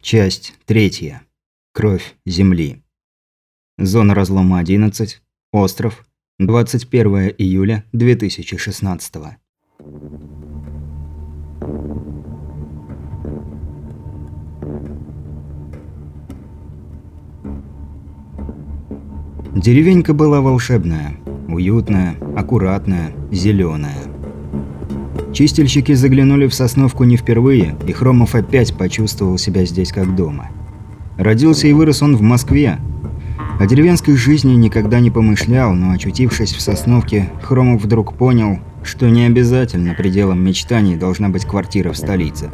Часть третья. Кровь Земли. Зона разлома 11. Остров. 21 июля 2016. Деревенька была волшебная, уютная, аккуратная, зеленая. Чистильщики заглянули в Сосновку не впервые, и Хромов опять почувствовал себя здесь как дома. Родился и вырос он в Москве. О деревенской жизни никогда не помышлял, но очутившись в Сосновке, Хромов вдруг понял, что не обязательно пределом мечтаний должна быть квартира в столице.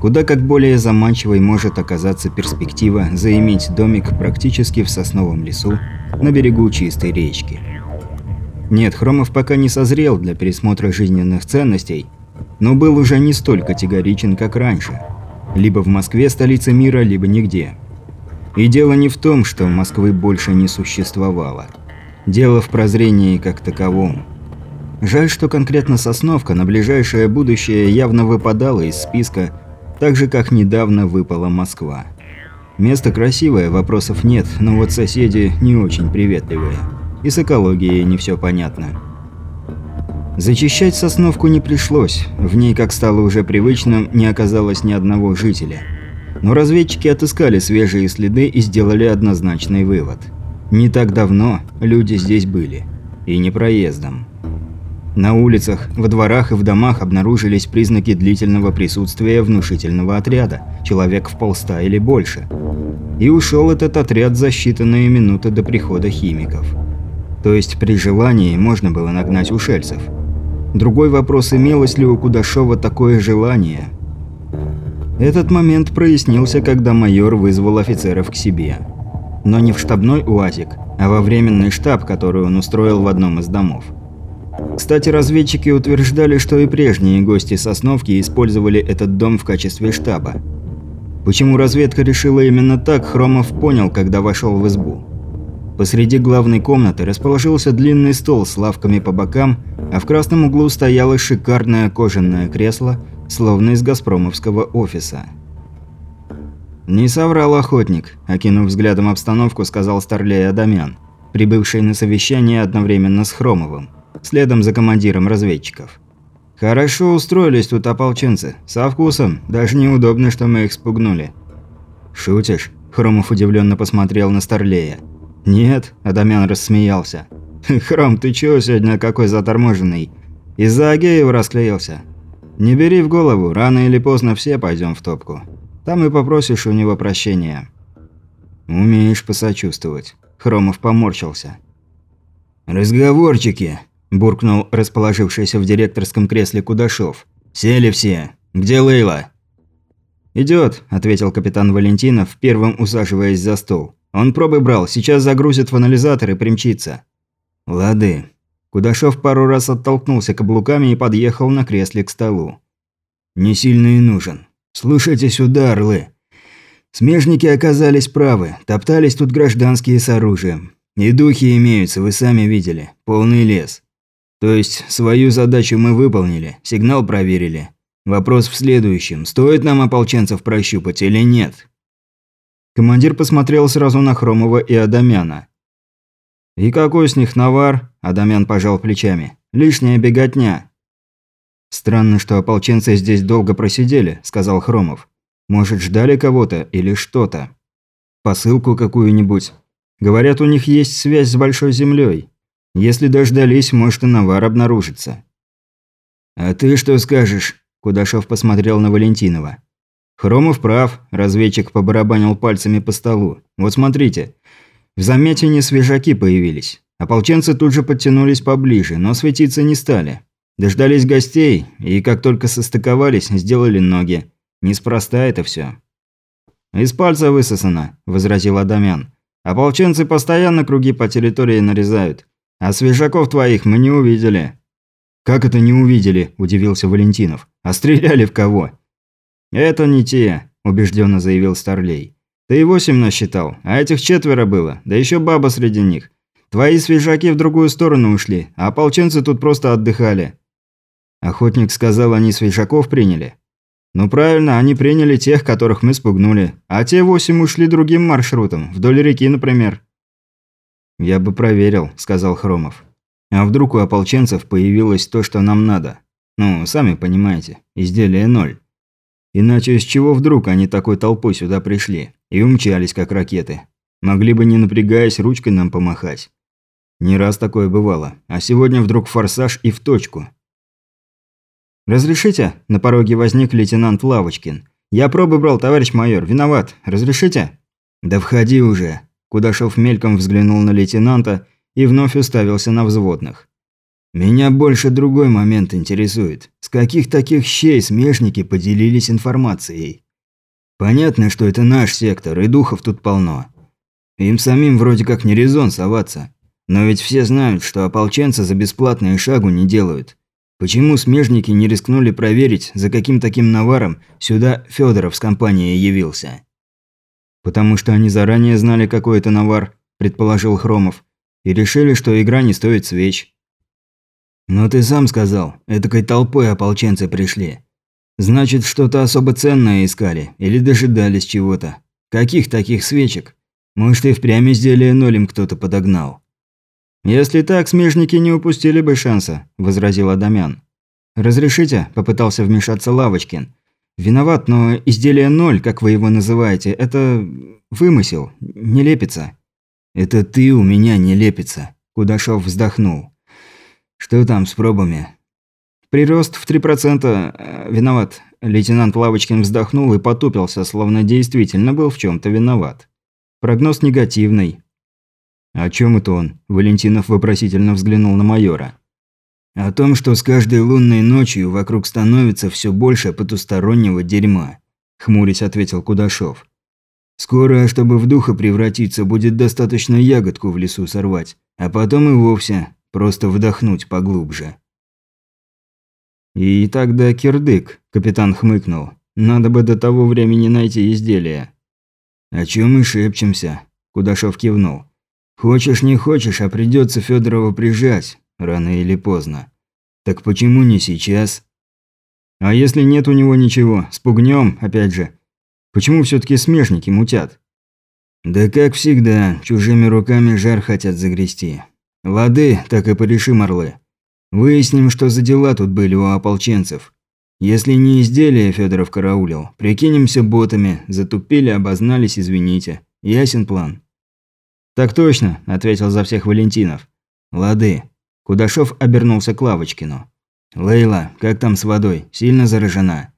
Куда как более заманчивой может оказаться перспектива заиметь домик практически в сосновом лесу на берегу чистой речки. Нет, Хромов пока не созрел для пересмотра жизненных ценностей, но был уже не столь категоричен, как раньше. Либо в Москве столица мира, либо нигде. И дело не в том, что Москвы больше не существовало. Дело в прозрении как таковом. Жаль, что конкретно Сосновка на ближайшее будущее явно выпадала из списка, так же, как недавно выпала Москва. Место красивое, вопросов нет, но вот соседи не очень приветливые. И с экологией не все понятно. Зачищать сосновку не пришлось, в ней, как стало уже привычным, не оказалось ни одного жителя. Но разведчики отыскали свежие следы и сделали однозначный вывод. Не так давно люди здесь были. И не проездом. На улицах, во дворах и в домах обнаружились признаки длительного присутствия внушительного отряда, человек в полста или больше. И ушел этот отряд за считанные минуты до прихода химиков. То есть при желании можно было нагнать ушельцев. Другой вопрос, имелось ли у Кудашова такое желание. Этот момент прояснился, когда майор вызвал офицеров к себе. Но не в штабной УАЗик, а во временный штаб, который он устроил в одном из домов. Кстати, разведчики утверждали, что и прежние гости Сосновки использовали этот дом в качестве штаба. Почему разведка решила именно так, Хромов понял, когда вошел в избу. Посреди главной комнаты расположился длинный стол с лавками по бокам, а в красном углу стояло шикарное кожаное кресло, словно из газпромовского офиса. «Не соврал охотник», – окинув взглядом обстановку, сказал Старлей Адамян, прибывший на совещание одновременно с Хромовым, следом за командиром разведчиков. «Хорошо устроились тут ополченцы, со вкусом, даже неудобно, что мы их спугнули». «Шутишь?» – Хромов удивленно посмотрел на Старлея. «Нет», – Адамян рассмеялся. «Хром, ты чего сегодня какой заторможенный? Из-за Агеева расклеился. Не бери в голову, рано или поздно все пойдем в топку. Там и попросишь у него прощения». «Умеешь посочувствовать». Хромов поморщился. «Разговорчики», – буркнул расположившийся в директорском кресле Кудашов. «Сели все. Где Лейла?» «Идёт», – ответил капитан Валентинов, первым усаживаясь за стол. Он пробы брал, сейчас загрузит в анализатор и примчится. Лады. Кудашов пару раз оттолкнулся каблуками и подъехал на кресле к столу. Не сильно и нужен. Слушайте сюда, орлы. Смежники оказались правы, топтались тут гражданские с оружием. И духи имеются, вы сами видели. Полный лес. То есть, свою задачу мы выполнили, сигнал проверили. Вопрос в следующем. Стоит нам ополченцев прощупать или нет? Командир посмотрел сразу на Хромова и Адамяна. «И какой с них навар?» – Адамян пожал плечами. «Лишняя беготня». «Странно, что ополченцы здесь долго просидели», – сказал Хромов. «Может, ждали кого-то или что-то? Посылку какую-нибудь? Говорят, у них есть связь с Большой Землей. Если дождались, может и навар обнаружится». «А ты что скажешь?» – Кудашов посмотрел на Валентинова. Хромов прав, разведчик побарабанил пальцами по столу. Вот смотрите. В заметине свежаки появились. Ополченцы тут же подтянулись поближе, но светиться не стали. Дождались гостей, и как только состыковались, сделали ноги. Неспроста это все. «Из пальца высосано», – возразил Адамян. «Ополченцы постоянно круги по территории нарезают. А свежаков твоих мы не увидели». «Как это не увидели?» – удивился Валентинов. «А стреляли в кого?» «Это не те», – убежденно заявил Старлей. «Ты и восемь насчитал, а этих четверо было, да еще баба среди них. Твои свежаки в другую сторону ушли, а ополченцы тут просто отдыхали». Охотник сказал, они свежаков приняли. «Ну правильно, они приняли тех, которых мы спугнули, а те восемь ушли другим маршрутом, вдоль реки, например». «Я бы проверил», – сказал Хромов. «А вдруг у ополченцев появилось то, что нам надо? Ну, сами понимаете, изделие ноль. Иначе с чего вдруг они такой толпой сюда пришли и умчались, как ракеты? Могли бы, не напрягаясь, ручкой нам помахать. Не раз такое бывало, а сегодня вдруг форсаж и в точку». «Разрешите?» – на пороге возник лейтенант Лавочкин. «Я пробы брал, товарищ майор. Виноват. Разрешите?» «Да входи уже», Кудашов мельком взглянул на лейтенанта и вновь уставился на взводных. «Меня больше другой момент интересует. С каких таких щей смешники поделились информацией? Понятно, что это наш сектор, и духов тут полно. Им самим вроде как не резон соваться. Но ведь все знают, что ополченцы за бесплатные шагу не делают. Почему смежники не рискнули проверить, за каким таким наваром сюда Федоров с компанией явился?» «Потому что они заранее знали, какой это навар», – предположил Хромов, «и решили, что игра не стоит свеч». «Но ты сам сказал, этакой толпой ополченцы пришли. Значит, что-то особо ценное искали или дожидались чего-то. Каких таких свечек? Может, и впрямь изделие нолем кто-то подогнал». «Если так, смежники не упустили бы шанса», – возразил Адамян. «Разрешите?» – попытался вмешаться Лавочкин. Виноват, но изделие ноль, как вы его называете, это вымысел, не лепится. Это ты у меня не лепится, Кудашов вздохнул. Что там с пробами? Прирост в 3%. Э, виноват. Лейтенант Лавочкин вздохнул и потупился, словно действительно был в чем то виноват. Прогноз негативный. «О чем это он?» Валентинов вопросительно взглянул на майора. О том, что с каждой лунной ночью вокруг становится все больше потустороннего дерьма, хмурясь ответил Кудашов. Скоро, чтобы в духа превратиться, будет достаточно ягодку в лесу сорвать, а потом и вовсе просто вдохнуть поглубже. И тогда кирдык, капитан хмыкнул. Надо бы до того времени найти изделие. О чем мы шепчемся? Кудашов кивнул. Хочешь не хочешь, а придется Федорова прижать, Рано или поздно. Так почему не сейчас? А если нет у него ничего, спугнем, опять же. Почему все-таки смешники мутят? Да как всегда, чужими руками жар хотят загрести. Лады, так и порешим, орлы. Выясним, что за дела тут были у ополченцев. Если не изделие Федоров караулил, прикинемся ботами, затупили, обознались, извините. Ясен план. Так точно, ответил за всех Валентинов. Лады. Кудашов обернулся к Лавочкину. «Лейла, как там с водой? Сильно заражена?»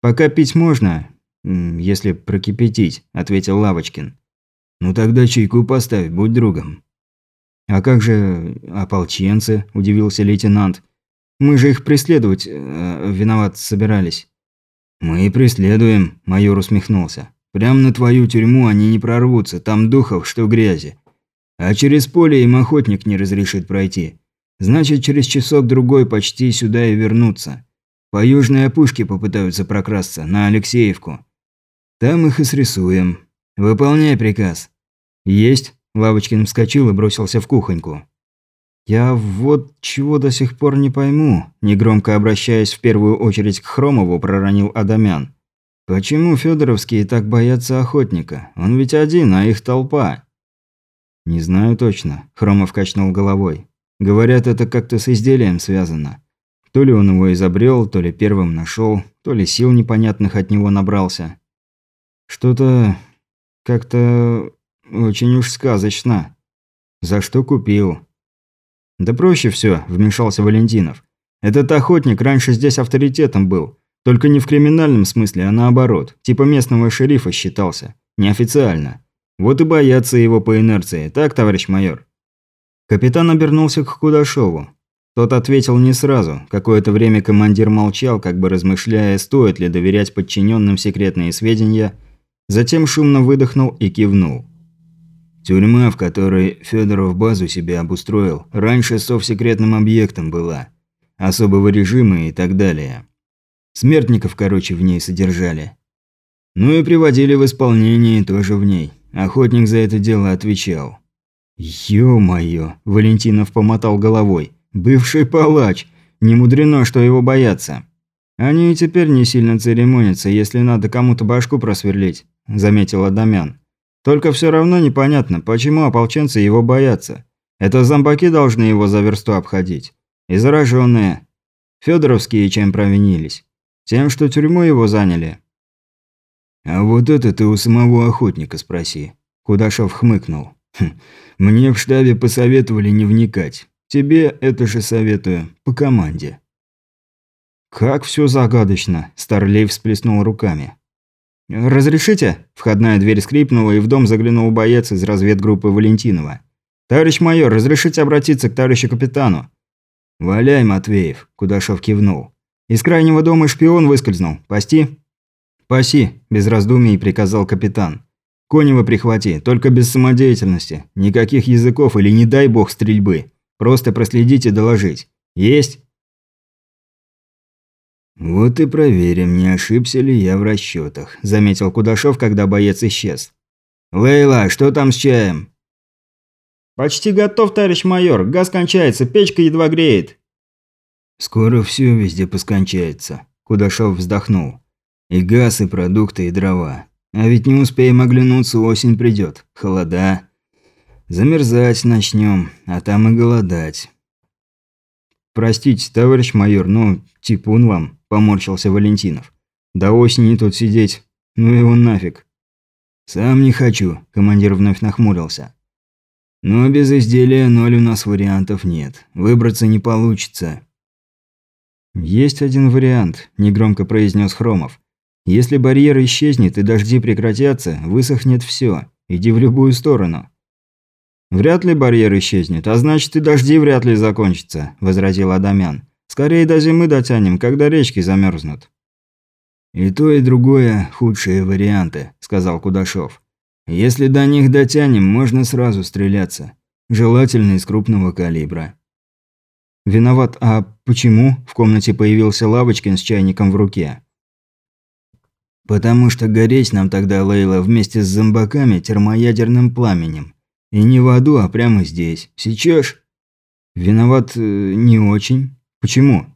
«Пока пить можно, если прокипятить», – ответил Лавочкин. «Ну тогда чайку поставь, будь другом». «А как же ополченцы?» – удивился лейтенант. «Мы же их преследовать, э, виноват, собирались». «Мы и преследуем», – майор усмехнулся. «Прям на твою тюрьму они не прорвутся, там духов, что грязи. А через поле им охотник не разрешит пройти. Значит, через часок-другой почти сюда и вернутся. По южной опушке попытаются прокрасться, на Алексеевку. Там их и срисуем. Выполняй приказ. Есть. Лавочкин вскочил и бросился в кухоньку. «Я вот чего до сих пор не пойму», – негромко обращаясь в первую очередь к Хромову, проронил Адамян. «Почему Федоровские так боятся охотника? Он ведь один, а их толпа». «Не знаю точно», – Хромов качнул головой. Говорят, это как-то с изделием связано. То ли он его изобрел, то ли первым нашел, то ли сил непонятных от него набрался. Что-то как-то очень уж сказочно. За что купил? Да проще все, вмешался Валентинов. Этот охотник раньше здесь авторитетом был. Только не в криминальном смысле, а наоборот. Типа местного шерифа считался. Неофициально. Вот и боятся его по инерции. Так, товарищ майор? Капитан обернулся к Кудашову. Тот ответил не сразу. Какое-то время командир молчал, как бы размышляя, стоит ли доверять подчиненным секретные сведения, затем шумно выдохнул и кивнул. Тюрьма, в которой Федоров базу себе обустроил, раньше совсекретным объектом была. Особого режима и так далее. Смертников, короче, в ней содержали. Ну и приводили в исполнение тоже в ней. Охотник за это дело отвечал. «Ё-моё!» – Валентинов помотал головой. «Бывший палач! Не мудрено, что его боятся!» «Они и теперь не сильно церемонятся, если надо кому-то башку просверлить», – заметил Адамян. «Только все равно непонятно, почему ополченцы его боятся. Это зомбаки должны его за версту обходить. И зараженные. Федоровские чем провинились? Тем, что тюрьму его заняли». «А вот это ты у самого охотника спроси», – Кудашов хмыкнул. Хм, «Мне в штабе посоветовали не вникать. Тебе это же советую, по команде». «Как все загадочно!» – Старлей всплеснул руками. «Разрешите?» – входная дверь скрипнула, и в дом заглянул боец из разведгруппы Валентинова. «Товарищ майор, разрешите обратиться к товарищу капитану?» «Валяй, Матвеев», – Кудашов кивнул. «Из крайнего дома шпион выскользнул. Пасти?» «Паси», – без раздумий приказал капитан. «Конева прихвати, только без самодеятельности. Никаких языков или, не дай бог, стрельбы. Просто проследить и доложить. Есть?» «Вот и проверим, не ошибся ли я в расчетах», – заметил Кудашов, когда боец исчез. «Лейла, что там с чаем?» «Почти готов, товарищ майор. Газ кончается, печка едва греет». «Скоро все везде поскончается», – Кудашов вздохнул. «И газ, и продукты, и дрова. А ведь не успеем оглянуться, осень придет. Холода. Замерзать начнем, а там и голодать». «Простите, товарищ майор, но типун вам», – поморщился Валентинов. «До осени тут сидеть. Ну его нафиг». «Сам не хочу», – командир вновь нахмурился. «Но без изделия ноль у нас вариантов нет. Выбраться не получится». «Есть один вариант», – негромко произнес Хромов. «Если барьер исчезнет и дожди прекратятся, высохнет все. Иди в любую сторону». «Вряд ли барьер исчезнет, а значит и дожди вряд ли закончатся», – возразил Адамян. Скорее до зимы дотянем, когда речки замерзнут. «И то, и другое – худшие варианты», – сказал Кудашов. «Если до них дотянем, можно сразу стреляться. Желательно из крупного калибра». «Виноват, а почему?» – в комнате появился Лавочкин с чайником в руке. «Потому что гореть нам тогда, Лейла, вместе с зомбаками термоядерным пламенем. И не в аду, а прямо здесь. Сечешь?» «Виноват э, не очень». Почему?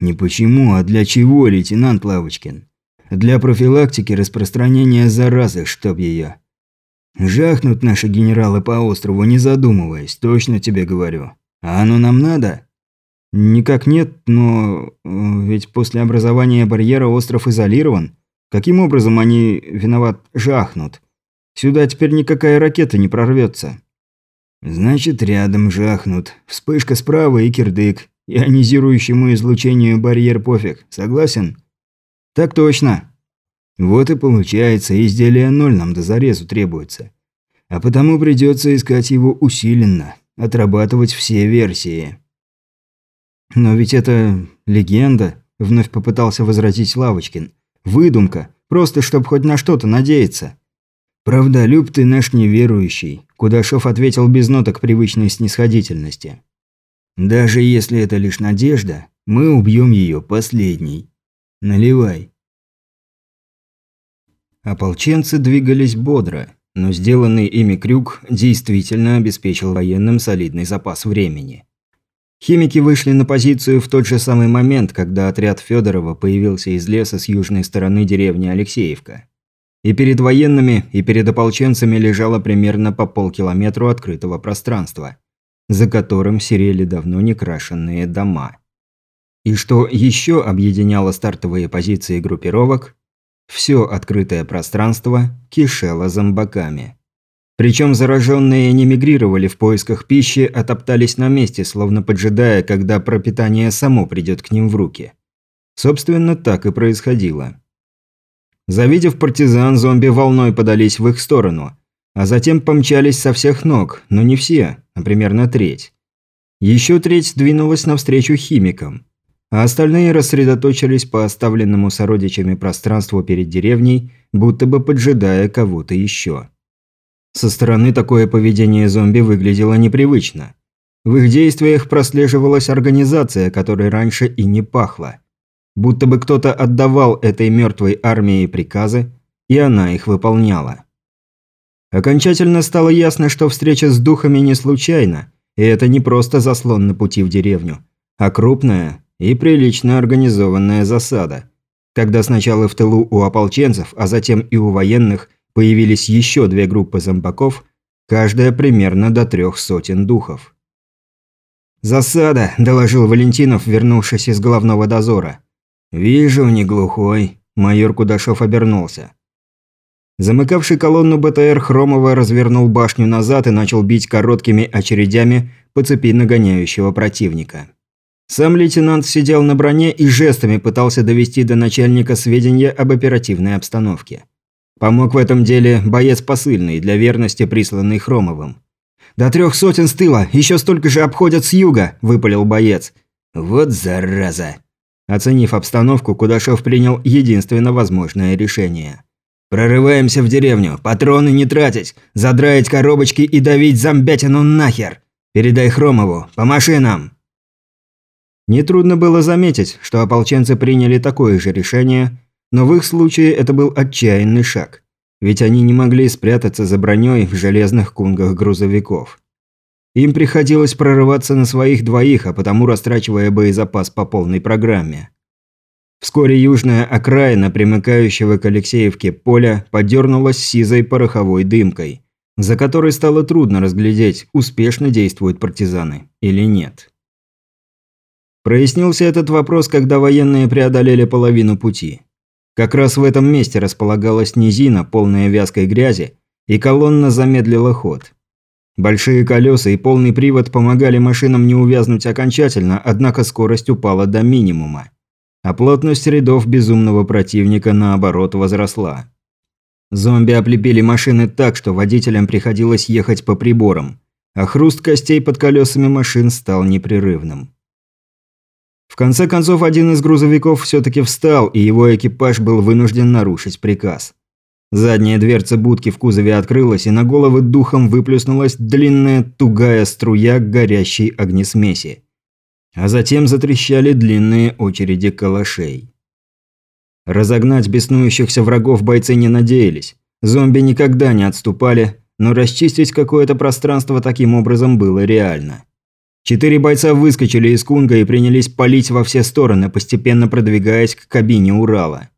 Не почему, а для чего, лейтенант Лавочкин? Для профилактики распространения заразы, чтоб ее. Жахнут наши генералы по острову, не задумываясь, точно тебе говорю. А оно нам надо? Никак нет, но... Э, ведь после образования барьера остров изолирован. Каким образом они, виноват, жахнут? Сюда теперь никакая ракета не прорвется. Значит, рядом жахнут. Вспышка справа и кирдык. Ионизирующему излучению барьер пофиг. Согласен? Так точно. Вот и получается, изделие ноль нам до зарезу требуется. А потому придется искать его усиленно, отрабатывать все версии. Но ведь это легенда, вновь попытался возразить Лавочкин. Выдумка, просто чтобы хоть на что-то надеяться. Правда, люб ты наш неверующий, Кудашов ответил без ноток привычной снисходительности. Даже если это лишь надежда, мы убьем ее последней. Наливай. Ополченцы двигались бодро, но сделанный ими крюк действительно обеспечил военным солидный запас времени. Химики вышли на позицию в тот же самый момент, когда отряд Федорова появился из леса с южной стороны деревни Алексеевка. И перед военными, и перед ополченцами лежало примерно по полкилометру открытого пространства за которым серели давно не крашенные дома. И что еще объединяло стартовые позиции группировок? Все открытое пространство кишело зомбаками. Причем зараженные не мигрировали в поисках пищи, а топтались на месте, словно поджидая, когда пропитание само придет к ним в руки. Собственно, так и происходило. Завидев партизан, зомби волной подались в их сторону, а затем помчались со всех ног, но не все, а примерно треть. Еще треть двинулась навстречу химикам, а остальные рассредоточились по оставленному сородичами пространству перед деревней, будто бы поджидая кого-то еще. Со стороны такое поведение зомби выглядело непривычно. В их действиях прослеживалась организация, которой раньше и не пахло. Будто бы кто-то отдавал этой мертвой армии приказы, и она их выполняла. Окончательно стало ясно, что встреча с духами не случайна, и это не просто заслон на пути в деревню, а крупная и прилично организованная засада. Когда сначала в тылу у ополченцев, а затем и у военных появились еще две группы зомбаков, каждая примерно до трех сотен духов. «Засада», – доложил Валентинов, вернувшись из головного дозора. «Вижу, не глухой», – майор Кудашов обернулся. Замыкавший колонну БТР Хромова развернул башню назад и начал бить короткими очередями по цепи нагоняющего противника. Сам лейтенант сидел на броне и жестами пытался довести до начальника сведения об оперативной обстановке. Помог в этом деле боец посыльный, для верности присланный Хромовым. «До трех сотен с тыла, еще столько же обходят с юга», – выпалил боец. «Вот зараза!» Оценив обстановку, Кудашов принял единственно возможное решение. «Прорываемся в деревню, патроны не тратить, задраить коробочки и давить зомбятину нахер! Передай Хромову, по машинам!» Нетрудно было заметить, что ополченцы приняли такое же решение, но в их случае это был отчаянный шаг, ведь они не могли спрятаться за броней в железных кунгах грузовиков. Им приходилось прорываться на своих двоих, а потому растрачивая боезапас по полной программе. Вскоре южная окраина, примыкающего к Алексеевке поля, подернулась сизой пороховой дымкой, за которой стало трудно разглядеть, успешно действуют партизаны или нет. Прояснился этот вопрос, когда военные преодолели половину пути. Как раз в этом месте располагалась низина, полная вязкой грязи, и колонна замедлила ход. Большие колеса и полный привод помогали машинам не увязнуть окончательно, однако скорость упала до минимума. А плотность рядов безумного противника, наоборот, возросла. Зомби облепили машины так, что водителям приходилось ехать по приборам, а хруст костей под колесами машин стал непрерывным. В конце концов, один из грузовиков все-таки встал, и его экипаж был вынужден нарушить приказ. Задняя дверца будки в кузове открылась, и на головы духом выплюснулась длинная тугая струя горящей огнесмеси. А затем затрещали длинные очереди калашей. Разогнать беснующихся врагов бойцы не надеялись. Зомби никогда не отступали, но расчистить какое-то пространство таким образом было реально. Четыре бойца выскочили из кунга и принялись палить во все стороны, постепенно продвигаясь к кабине Урала.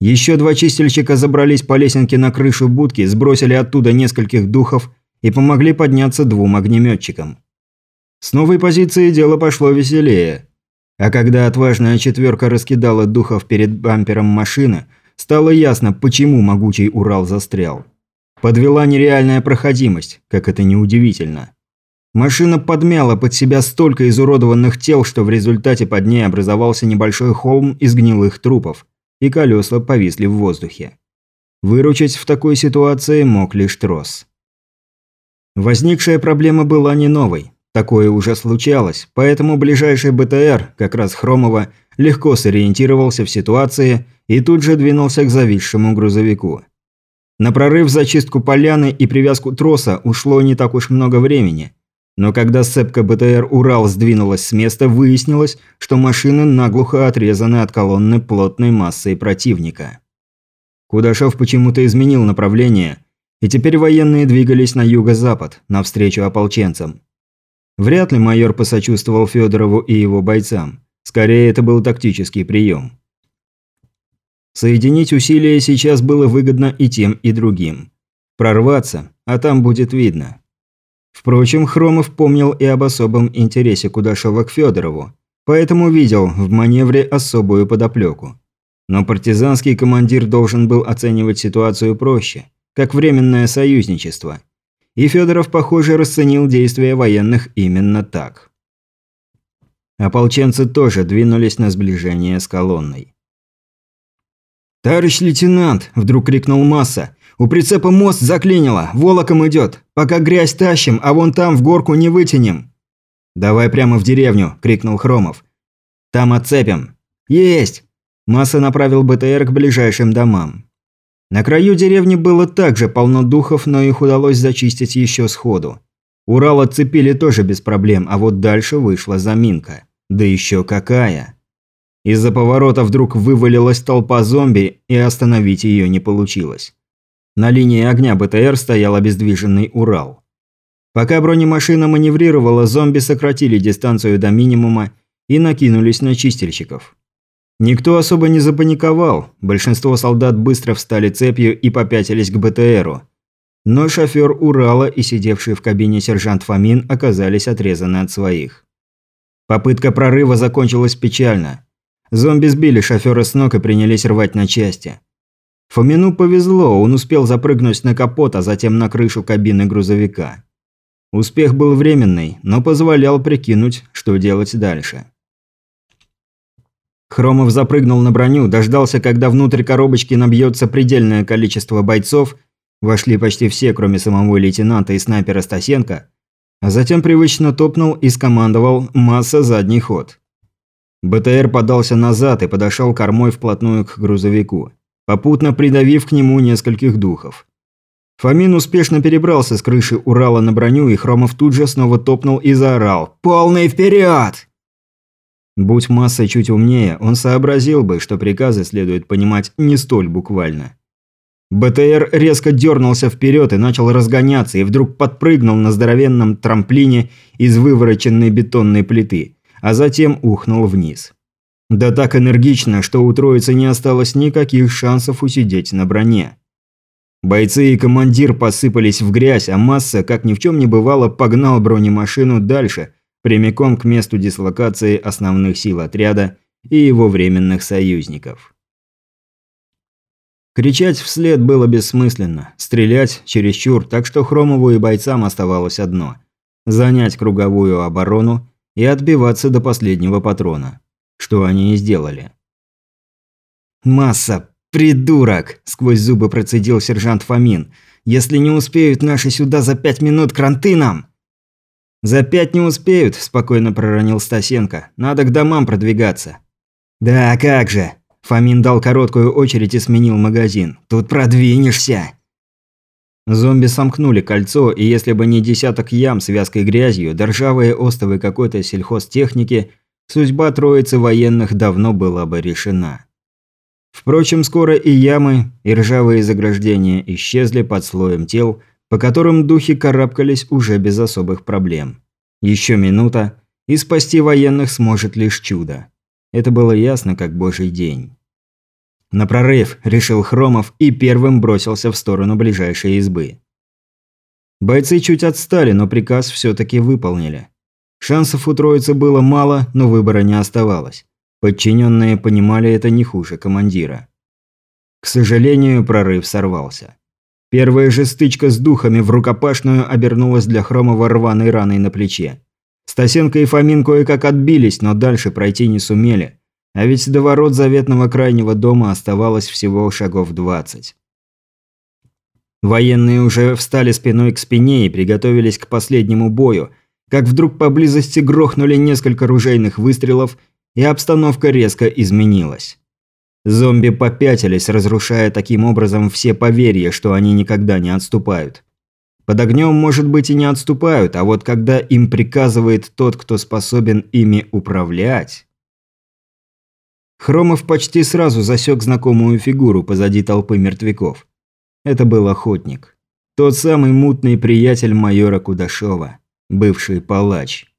Еще два чистильщика забрались по лесенке на крышу будки, сбросили оттуда нескольких духов и помогли подняться двум огнеметчикам. С новой позиции дело пошло веселее. А когда отважная четверка раскидала духов перед бампером машины, стало ясно, почему могучий Урал застрял. Подвела нереальная проходимость, как это неудивительно. Машина подмяла под себя столько изуродованных тел, что в результате под ней образовался небольшой холм из гнилых трупов, и колеса повисли в воздухе. Выручить в такой ситуации мог лишь трос. Возникшая проблема была не новой. Такое уже случалось, поэтому ближайший БТР, как раз Хромова, легко сориентировался в ситуации и тут же двинулся к зависшему грузовику. На прорыв, зачистку поляны и привязку троса ушло не так уж много времени, но когда сцепка БТР «Урал» сдвинулась с места, выяснилось, что машины наглухо отрезаны от колонны плотной массой противника. Кудашов почему-то изменил направление, и теперь военные двигались на юго-запад, навстречу ополченцам. Вряд ли майор посочувствовал Федорову и его бойцам. Скорее, это был тактический прием. Соединить усилия сейчас было выгодно и тем, и другим. Прорваться, а там будет видно. Впрочем, Хромов помнил и об особом интересе Кудашова к Федорову, поэтому видел в маневре особую подоплеку. Но партизанский командир должен был оценивать ситуацию проще, как временное союзничество. И Федоров, похоже, расценил действия военных именно так. Ополченцы тоже двинулись на сближение с колонной. «Товарищ лейтенант!» – вдруг крикнул Масса. У прицепа мост заклинило, волоком идет. Пока грязь тащим, а вон там в горку не вытянем». «Давай прямо в деревню», – крикнул Хромов. «Там отцепим». «Есть!» Масса направил БТР к ближайшим домам. На краю деревни было также полно духов, но их удалось зачистить еще сходу. Урал отцепили тоже без проблем, а вот дальше вышла заминка. Да еще какая! Из-за поворота вдруг вывалилась толпа зомби, и остановить ее не получилось. На линии огня БТР стоял обездвиженный Урал. Пока бронемашина маневрировала, зомби сократили дистанцию до минимума и накинулись на чистильщиков. Никто особо не запаниковал, большинство солдат быстро встали цепью и попятились к БТРу. Но шофер Урала и сидевший в кабине сержант Фомин оказались отрезаны от своих. Попытка прорыва закончилась печально. Зомби сбили шофера с ног и принялись рвать на части. Фомину повезло, он успел запрыгнуть на капот, а затем на крышу кабины грузовика. Успех был временный, но позволял прикинуть, что делать дальше. Хромов запрыгнул на броню, дождался, когда внутрь коробочки набьется предельное количество бойцов, вошли почти все, кроме самого лейтенанта и снайпера Стасенко, а затем привычно топнул и скомандовал «масса задний ход». БТР подался назад и подошел кормой вплотную к грузовику, попутно придавив к нему нескольких духов. Фомин успешно перебрался с крыши Урала на броню, и Хромов тут же снова топнул и заорал «Полный вперед!». Будь масса чуть умнее, он сообразил бы, что приказы следует понимать не столь буквально. БТР резко дернулся вперед и начал разгоняться, и вдруг подпрыгнул на здоровенном трамплине из вывороченной бетонной плиты, а затем ухнул вниз. Да так энергично, что у троицы не осталось никаких шансов усидеть на броне. Бойцы и командир посыпались в грязь, а масса, как ни в чем не бывало, погнал бронемашину дальше, прямиком к месту дислокации основных сил отряда и его временных союзников. Кричать вслед было бессмысленно, стрелять чересчур, так что Хромову и бойцам оставалось одно – занять круговую оборону и отбиваться до последнего патрона, что они и сделали. «Масса, придурок!» – сквозь зубы процедил сержант Фомин. «Если не успеют наши сюда за пять минут, кранты нам!» «За пять не успеют», – спокойно проронил Стасенко. «Надо к домам продвигаться». «Да, как же!» Фомин дал короткую очередь и сменил магазин. «Тут продвинешься!» Зомби сомкнули кольцо, и если бы не десяток ям с вязкой грязью, да ржавые остовы какой-то сельхозтехники, судьба троицы военных давно была бы решена. Впрочем, скоро и ямы, и ржавые заграждения исчезли под слоем тел, по которым духи карабкались уже без особых проблем. Еще минута, и спасти военных сможет лишь чудо. Это было ясно, как божий день. «На прорыв!» – решил Хромов и первым бросился в сторону ближайшей избы. Бойцы чуть отстали, но приказ все-таки выполнили. Шансов у троицы было мало, но выбора не оставалось. Подчиненные понимали это не хуже командира. К сожалению, прорыв сорвался. Первая же стычка с духами в рукопашную обернулась для Хромова рваной раной на плече. Стасенко и Фомин кое-как отбились, но дальше пройти не сумели. А ведь до ворот заветного крайнего дома оставалось всего шагов 20. Военные уже встали спиной к спине и приготовились к последнему бою, как вдруг поблизости грохнули несколько ружейных выстрелов, и обстановка резко изменилась. Зомби попятились, разрушая таким образом все поверья, что они никогда не отступают. Под огнем, может быть, и не отступают, а вот когда им приказывает тот, кто способен ими управлять... Хромов почти сразу засек знакомую фигуру позади толпы мертвяков. Это был охотник. Тот самый мутный приятель майора Кудашова, бывший палач.